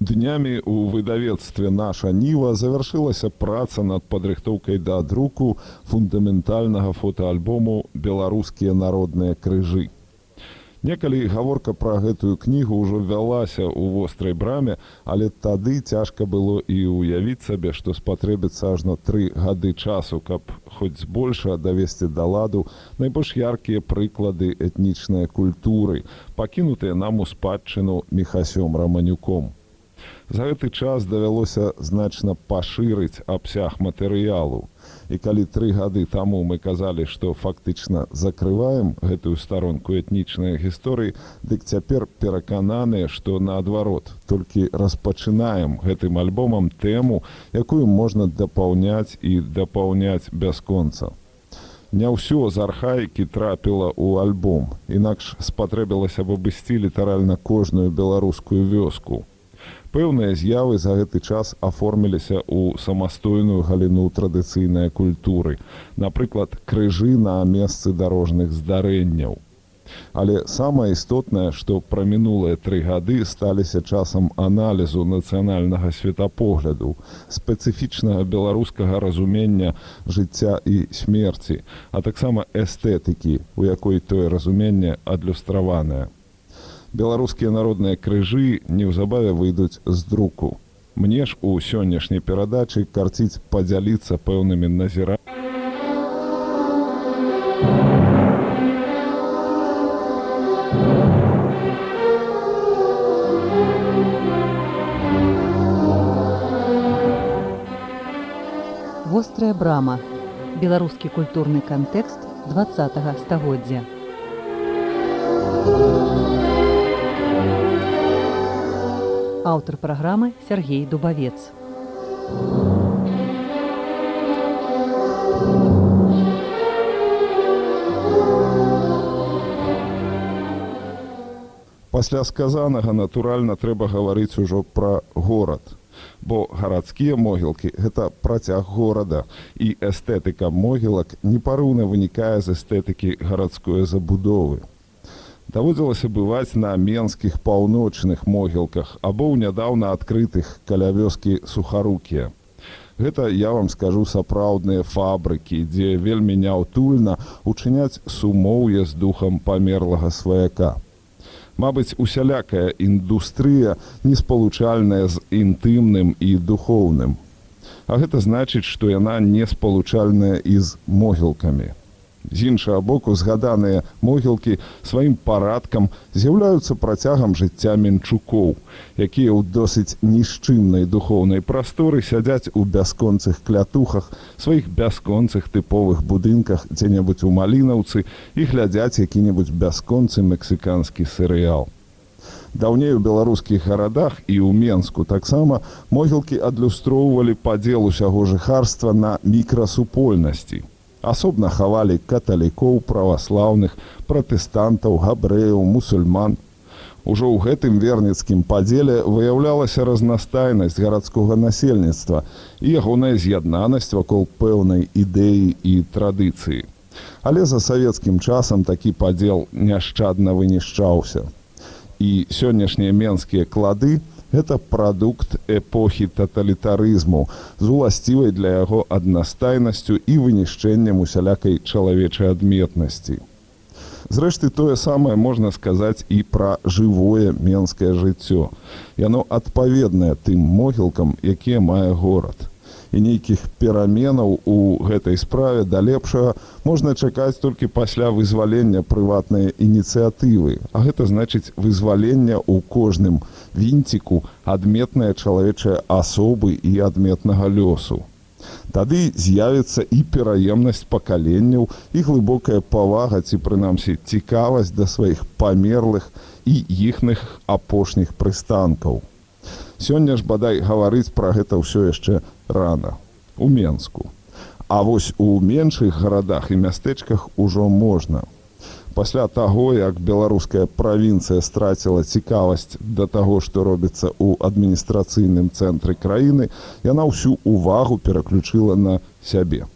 днямі у выдавецтве наша ніва завяршылася праца над падрыхтоўкай да друку фундаментальнага фотоальбому беларускія народныя крыжы некалі гаворка пра гэтую кнігу ўжо вялася ў вострай браме але тады цяжка было і ўявіць сабе што спатрэбіцца ажно тры гады часу каб хоць збольша давесці да ладу найбольш яркія прыклады этнічнай культуры пакінутыя нам у спадчыну мехасём раманюком За гэты час давялося значна пашырыць абсяг матэрыялу. І калі тры гады таму мы казалі, што фактычна закрываем гэтую старонку этнічнай гісторыі, дык цяпер перакананыя, што наадварот толькі распачынаем гэтым альбомам тэму, якую можна дапаўняць і дапаўняць бясконца. Не ўсё з архаікі трапіла ў альбом, інакш спатрэбілася б абысці літаральна кожную беларускую вёску пэўныя з'явы за гэты час аформіліся ў самастойную галіну традыцыйнай культуры напрыклад крыжы на месцы дарожных здарэнняў. Але самае істотнае што пра мінулыя тры гады сталіся часам аналізу нацыянальнага светапогляду спецыфічнага беларускага разумення жыцця і смерці а таксама эстэтыкі у якой тое разуменне адлюстраванае беларускія народныя крыжы неўзабаве выйдуць з друку. Мне ж у сённяшняй перадачы карціць падзяліцца пэўнымі назіра. Вострая брама. Беларускі культурны кантэкст два стагоддзя. Аўтар праграмы Сергей дубавец. Пасля сказанага натуральна трэба гаварыць ужо пра горад. Бо гарадскія могілкі гэта працяг горада і эстэтыка могілак непарыўна вынікае з эстэтыкі гарадской забудовы даводзілася бываць на менскіх паўночных могілках або ў нядаўна адкрытых каля вёскі сухарукія. Гэта я вам скажу сапраўдныя фабрыкі, дзе вельмі няўтульна учыняць сумоўе з духам памерлага сваяка. Мабыць, усялякая індустрыя неспалучальная з інтымным і духоўным. А гэта значыць, што яна не спалучальная і з могілкамі з іншага боку згаданыя могілкі сваім парадкам з'яўляюцца працягам жыцця менчукоў, якія ў досыць нішчымнай духоўнай прасторы сядзяць у бясконцых клятухах сваіх бясконцых тыповых будынках дзе-небудзь у малінаўцы і глядзяць які-небудзь бясконцы мексіканскі серыял. Даўней у беларускіх гарадах і ў Менску таксама могілкі адлюстроўвалі падзел усяго жыхарства на мікрасупольнасці асобна хавалі каталікоў праваслаўных пратэстантаў габрэяў мусульман. Ужо ў гэтым верніцкім падзеле выяўлялася разнастайнасць гарадскога насельніцтва і ягоная з'яднанасць вакол пэўнай ідэі і традыцыі. Але за савецкім часам такі падзел няшчадна вынішчаўся. І сённяшнія менскія клады гэта прадукт эпохі таталітарызму з уласцівай для яго аднастайнасцю і вынішчэннем усялякай чалавечай адметнасці. Зрэшты тое самае можна сказаць і пра жывое менскае жыццё. Яно адпаведнае тым могілкам, якія мае горад і нейкіх пераменаў у гэтай справе да лепшага можна чакаць толькі пасля вызвалення прыватнай ініцыятывы а гэта значыць вызвалення ў кожным вінціку адметныя чалавечыя асобы і адметнага лёсу Тады з'явіцца і пераемнасць пакаленняў і глыбокая павага ці прынамсі цікавасць да сваіх памерлых і іхных апошніх прыстанкаў. Сёння ж бадай гаварыць пра гэта ўсё яшчэ рана у Менску. А вось у меншых гарадах і мястэчках ужо можна пасля таго як беларуская правінцыя страціла цікавасць да таго што робіцца ў адміністрацыйным цэнтры краіны яна ўсю увагу пераключыла на сябе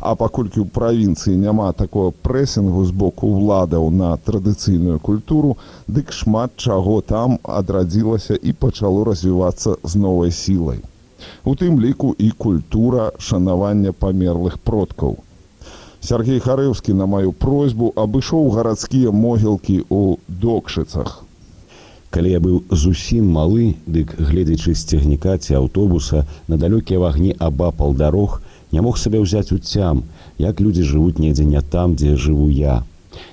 а паколькі ў правінцыі няма такого прэсінгу з боку ўладаў на традыцыйную культуру дык шмат чаго там адрадзілася і пачало развівацца з новай сілай у тым ліку і культура шанавання памерлых продкаў Сергей Харыўскі на маю просьбу абышоў гарадскія могілкі ў докшыцах. Калі я быў зусім малы, дык гледзячы з цягніка ці аўтобуса на далёкія вагні абапал дарог, не мог сабе ўзяць уцям, як людзі жывуць недзе не там, дзе жыву я.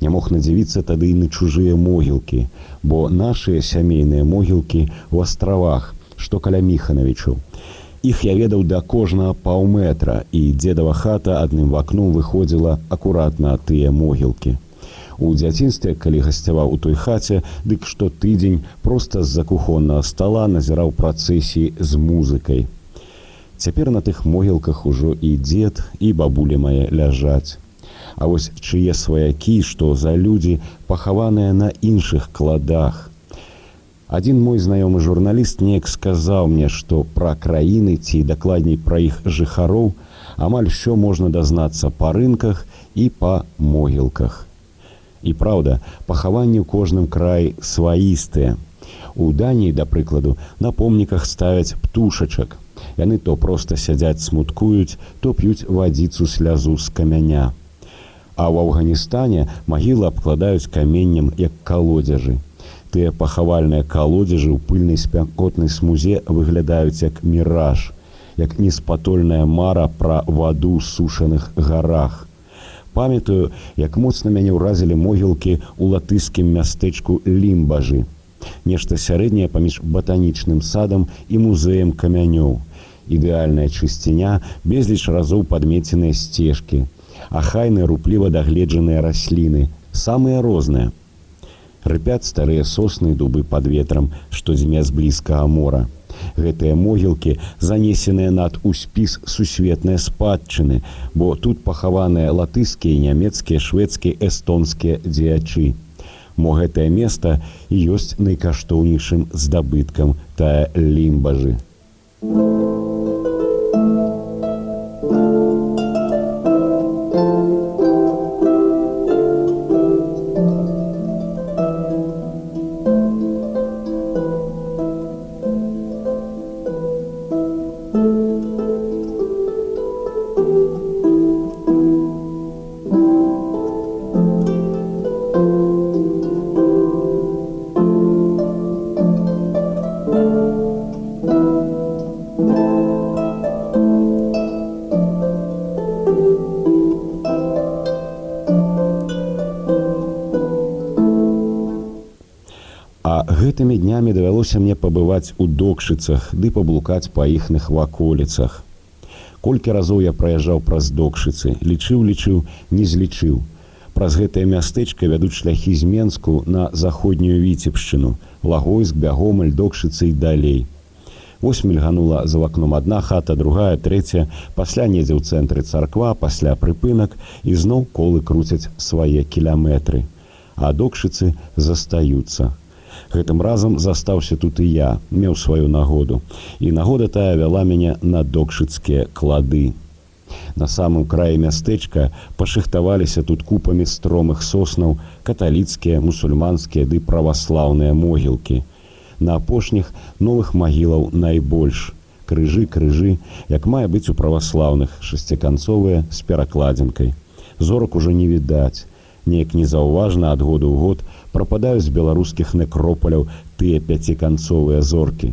Не мог надзівіцца тады і на чужыя могілкі, бо нашыя сямейныя могілкі ў астравах, што каля міханавічаў. Іх я ведаў да кожнага паўметра і дзедава хата адным вакном выходзіла акуратна тыя могілкі. У дзяцінстве, калі гасцяваў у той хаце, дык што тыдзень проста з-за кухоннага стала назіраў працэсіі з музыкай. Цяпер на тых могілках ужо і дзед і бабулі мае ляжаць. А вось чые сваякі, што за людзі пахаваныя на іншых кладах, Адзін мой знаёмы журналіст неяк сказаў мне, што пра краіны ці дакладней пра іх жыхароў амаль що можна дазнацца па рынках і па могілках. І праўда, пахаванні ў кожным краі сваістыя. У Даніі, да прыкладу, на помніках ставяць птушачак. Яны то проста сядзяць смуткуюць, то п'юць вадзіцу слязу з камяня. А ў Афганістане магілы абкладаюць каменнем як калодзяжы тыя пахавальныя калодзежы ў пыльнай спякотнай смузе выглядаюць як міраж, як неспатольная мара пра ваду сушаных гарах. Памятаю, як моцна мяне ўразілі могілкі ў латыскім мястэчку лімбажы. Нешта сярэдняе паміж батанічным садам і музеем камянёў. Ідэальная чысціня, безліч разоў падмеценыя сцежкі, ахайныя рупліва дагледжаныя расліны, самыя розныя. Рыпят старыя сосны дубы под ветрам што дзьме з блізкага мора. Гэтыя могілкі занесеныя над у спіс сусветныя спадчыны бо тут пахаваныя латыскія нямецкія шведскія эстонскія дзеячы мо гэтае место і ёсць найкаштоўнейшым здабыткам тая лімбажы. у гэтымі днямі давялося мне пабываць у докшыцах ды паблукаць па іхных ваколіцах. Колькі разоў я праязджаў праз докшыцы, лічыў лічыў, не злічыў. Праз гэтае мястэчка вядуць шляхі з Менску на заходнюю віцебшчыну, лагойск, бягомаль, докшыцы і далей. Вось мільганула за вакном адна хата, другая, трэця, пасля недзе ў цэнтры царква, пасля прыпынак і зноў колы круцяць свае кіляметры. А докшыцы застаюцца гэтым разам застаўся тут і я меў сваю нагоду. І нагода тая вяла мяне на докшыцкія клады. На самым краі мястэчка пашыхтаваліся тут купамі стромых соснаў каталіцкія мусульманскія ды праваслаўныя могілкі. На апошніх новых магілаў найбольш. Крыжы крыжы як мае быць у праваслаўных шасціканцовыя з перакладзінкай. Зорак ужо не відаць. Неяк незаўважна ад году ў год прападаюць з беларускіх некропаляў тыя пяціканцовыя зоркі.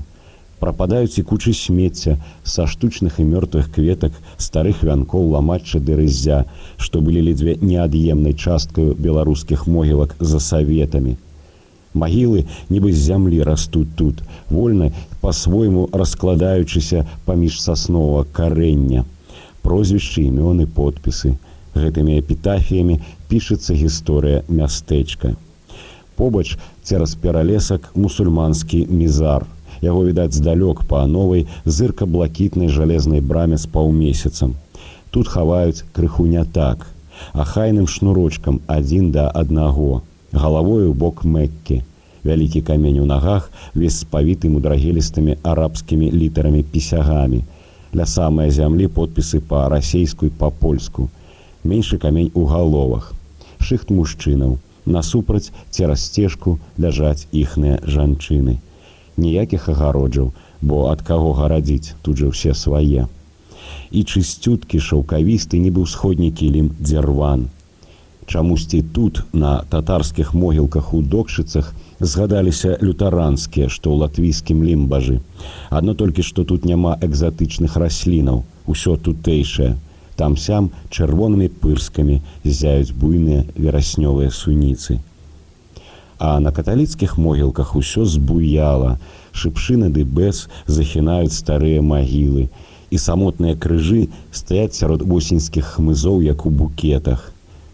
Прападаюць і кучы смецця са штучных і мёртвых кветак старых вянкоў ламачча ды рыззя, што былі ледзьве неад'емнай часткаю беларускіх могілак за саветамі. Магілы нібы з зямлі растуць тут, вольна па-свойму раскладаючыся паміж сасновага карэння. прозвішчы імёны подпісы гэтымі эпітафіямі пішацца гісторыя мястэчка побач цераз пералесак мусульманскі мізар. Яго відаць здалёк па новай зырка блакітнай жалезнай браме з паўмесяцам. Тут хаваюць крыху не так ахайным шнурочкам адзін да аднаго галавою бок мэккі вялікі камень у нагах весь спавіты мудрагелістымі арабскімі літарамі пісягамі. Ля самай зямлі подпісы па-расейскую па-польску. Меншы камень у галовах. Шыхт мужчынаў насупраць цераз сцежку ляжаць іхныя жанчыны. Ніякіх агароджаў бо ад каго гарадзіць тут жа ўсе свае. І чысцюткі шаўкавісты нібы ўсходні кілім дзерван чамусьці тут на татарскіх могілках у докшыцах згадаліся лютаранскія што ў латвійскім лімбажы. Адно толькі што тут няма экзатычных раслінаў усё тутэйшае там сям чырвонымі пырскамі зяюць буйныя вераснёвыя суніцы. А на каталіцкіх могілках усё збуяла, шыпшыны ды бэс захінаюць старыя магілы, і самотныя крыжы стаяць сярод восеньскіх хмызоў, як у букетах.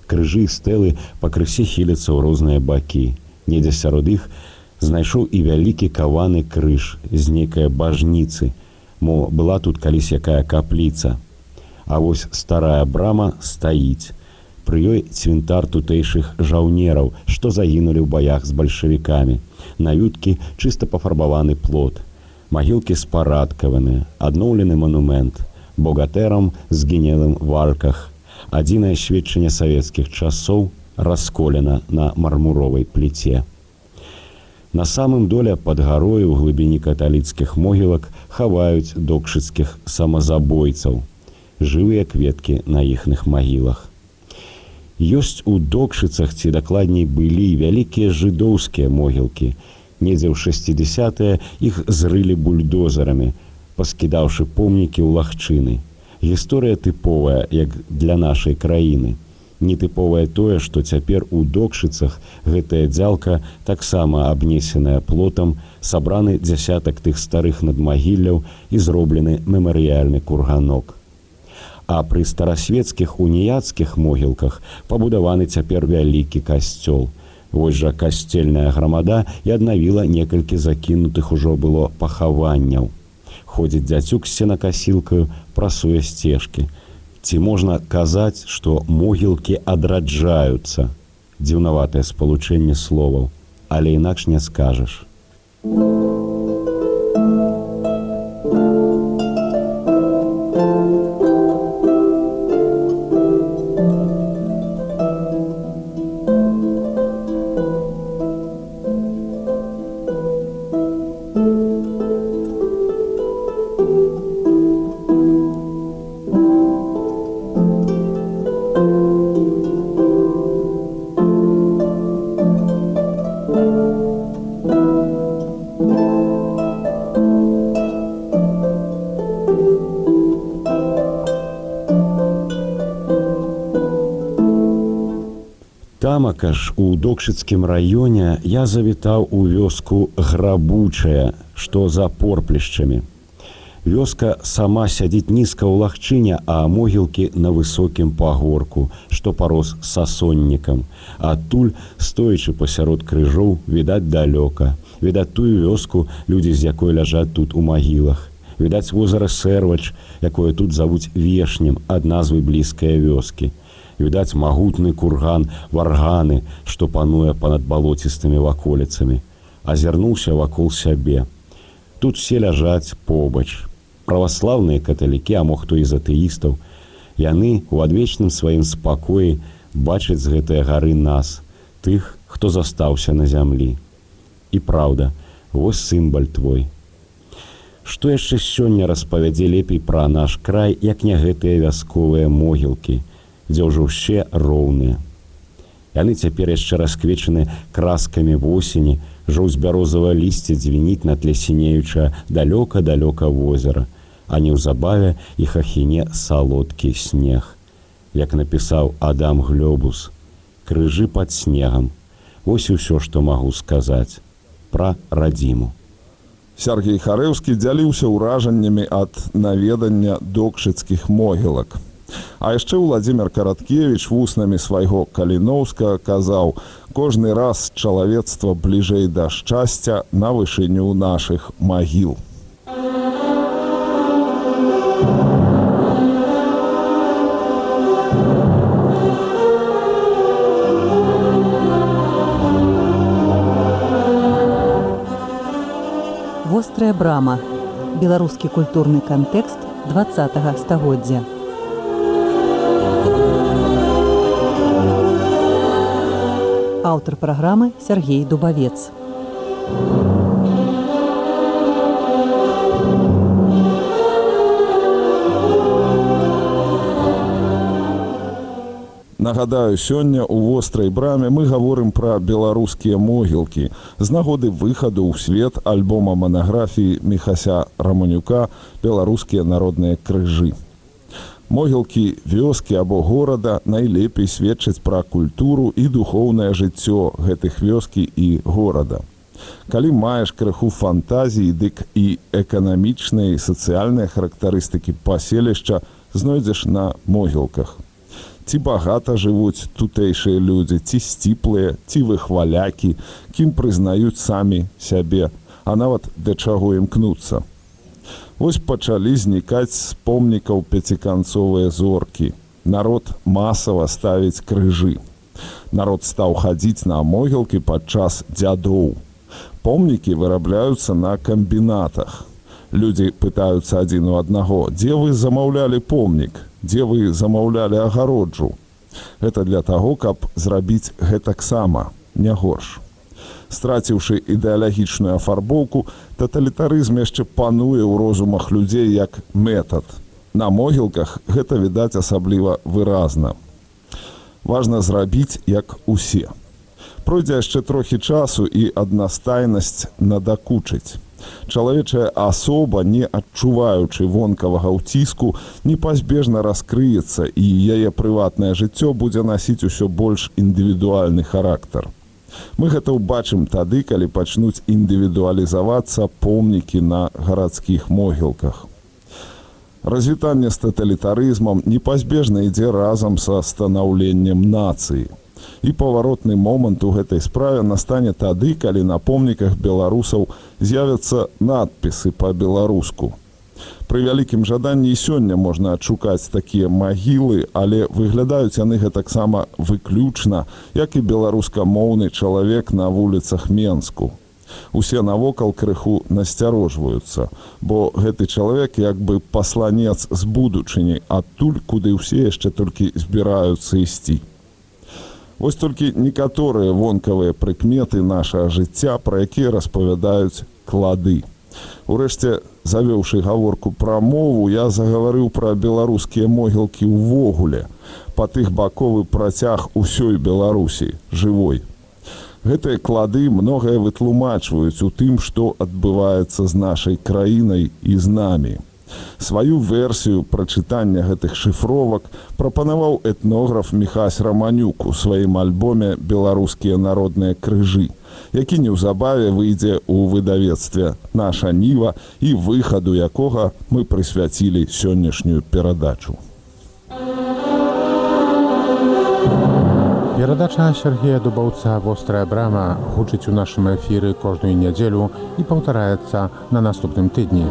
Крыжы стэлы пакрысе хіляцца ў розныя бакі. Недзе сярод іх знайшоў і вялікі каваны крыж з нейкай бажніцы, мо была тут калісь якая капліца, А вось старая брама стаіць. Пры ёй цвінтар тутэйшых жаўнераў, што загінулі ў баях з бальшавікамі. Наюткі чыста пафарбаваны плод. Магілкі спарадкаваны, адноўлены манумент, богатэрам згінелым варках. Адзінае сведчанне савецкіх часоў расколена на мармуровай пліце. На самым доле пад гарою ў глыбіні каталіцкіх могілак хаваюць докшыцкіх самазабойцаў жывыя кветкі на іхных магілах. Ёсць у докшыцах ці дакладней былі вялікія жыдоўскія могілкі. Недзе ў 60 іх зрылі бульдозарамі, паскідаўшы помнікі ў лагчыны. Гісторыя тыповая, як для нашай краіны. Нетыповае тое, што цяпер у докшыцах гэтая дзялка таксама абнесеная плотам, сабраны дзясятак тых старых надмагілляў і зроблены мемарыяльны курганок а пры старасветскіх уніяцкіх могілках пабудаваны цяпер вялікі касцёл. Вось жа касцельная грамада і аднавіла некалькі закінутых ужо было пахаванняў. Ходзіць дзяцюк з сенакасілкаю, прасуе сцежкі. Ці можна казаць, што могілкі адраджаюцца. Дзіўнаватае спалучэнне словаў, але інакш не скажаш. Тамака ж у докшыцкім раёне я завітаў у вёску грабучая, што за порплішчамі. Вёска сама сядзіць нізка ў лагчыне, а могілкі на высокім пагорку, што парос сасоннікам. Адтуль, стоячы пасярод крыжоў, відаць далёка. Відаць тую вёску людзі, з якой ляжаць тут у магілах. Відаць возера сэрвач, якое тут завуць вешнім ад назвы блізкай вёскі відаць магутны курган варганы, што пануе панад балоцістымі ваколіцамі, азірнуўся вакол сябе. Тут все ляжаць побач. Праваслаўныя каталікі, а мо хто і затэістаў, яны у адвечным сваім спакоі бачаць з гэтыя гары нас, тых, хто застаўся на зямлі. І праўда, вось сімбаль твой. Што яшчэ сёння распавядзе лепей пра наш край, як не гэтыя вясковыя могілкі, дзе ўжо ўсе роўныя. Яны цяпер яшчэ расквечаны краскамі восені, жоўць бярозава лісце дзвініць на тле сінеюча далёка-далёка возера, а неўзабаве іх ахіне салодкі снег. Як напісаў Адам Глёбус, крыжы пад снегам. Вось усё, што магу сказаць пра радзіму. Сергей Харэўскі дзяліўся ўражаннямі ад наведання докшыцкіх могілак. А яшчэ Владзімир Караткевич вуснамі свайго каліноўска казаў: кожны раз чалавецтва бліжэй да шчасця на вышыню нашых магіл. Вострая брама. Беларускі культурны кантэкст 20 стагоддзя. Аўтар праграмы Сергей Дубавец. Нагадаю, сёння ў вострай браме мы гаворым пра беларускія могілкі з нагоды выхаду ў свет альбома манаграфіі Мехася Раманюка беларускія народныя крыжы. Могілкі вёскі або горада найлепей сведчаць пра культуру і духоўнае жыццё гэтых вёскі і горада. Калі маеш крыху фантазіі, дык і эканамічныя і сацыяльныя характарыстыкі паселішча знойдзеш на могілках. Ці багата жывуць тутэйшыя людзі, ці сціплыя, ці выхвалякі, кім прызнаюць самі сябе, а нават да чаго імкнуцца. Вось пачалі знікаць з помнікаў пяціканцовыя зоркі. Народ масава ставіць крыжы. Народ стаў хадзіць на могілкі падчас дзядоў. Помнікі вырабляюцца на камбінатах. Людзі пытаюцца адзін у аднаго, дзе вы замаўлялі помнік, дзе вы замаўлялі агароджу. Гэта для таго, каб зрабіць гэтаксама, не горш страціўшы ідэалагічную афарбоўку, таталітарызм яшчэ пануе ў розумах людзей як метад. На могілках гэта відаць асабліва выразна. Важна зрабіць як усе. Пройдзе яшчэ трохі часу і аднастайнасць надакучыць. Чалавечая асоба, не адчуваючы вонкавага ўціску, непазбежна раскрыецца і яе прыватнае жыццё будзе насіць усё больш індывідуальны характар. Мы гэта ўбачым тады, калі пачнуць індывідуалізавацца помнікі на гарадскіх могілках. Развітанне з таталітарызмам непазбежна ідзе разам са станаўленнем нацыі. І паваротны момант у гэтай справе настане тады, калі на помніках беларусаў з'явяцца надпісы па-беларуску пры вялікім жаданні і сёння можна адшукаць такія магілы, але выглядаюць яны гэтаксама выключна, як і беларускамоўны чалавек на вуліцах Менску. Усе навокал крыху насцярожваюцца, бо гэты чалавек як бы пасланец з будучыні адтуль, куды ўсе яшчэ толькі збіраюцца ісці. Вось толькі некаторыя вонкавыя прыкметы нашага жыцця, пра якія распавядаюць клады. Урэшце завёўшы гаворку пра мову, я загаварыў пра беларускія могілкі ўвогуле, па тых баковы працяг усёй Беларусі жывой. Гэтыя клады многае вытлумачваюць у тым, што адбываецца з нашай краінай і з намі. Сваю версію прачытання гэтых шыфровак прапанаваў этнограф Михась Раманюк у сваім альбоме беларускія народныя крыжы які неўзабаве выйдзе ў выдавецтве наша ніва і выхаду якога мы прысвяцілі сённяшнюю перадачу. Перадача Сергея Дубаўца вострая брама гучыць у нашым эфіры кожную нядзелю і паўтараецца на наступным тыдні.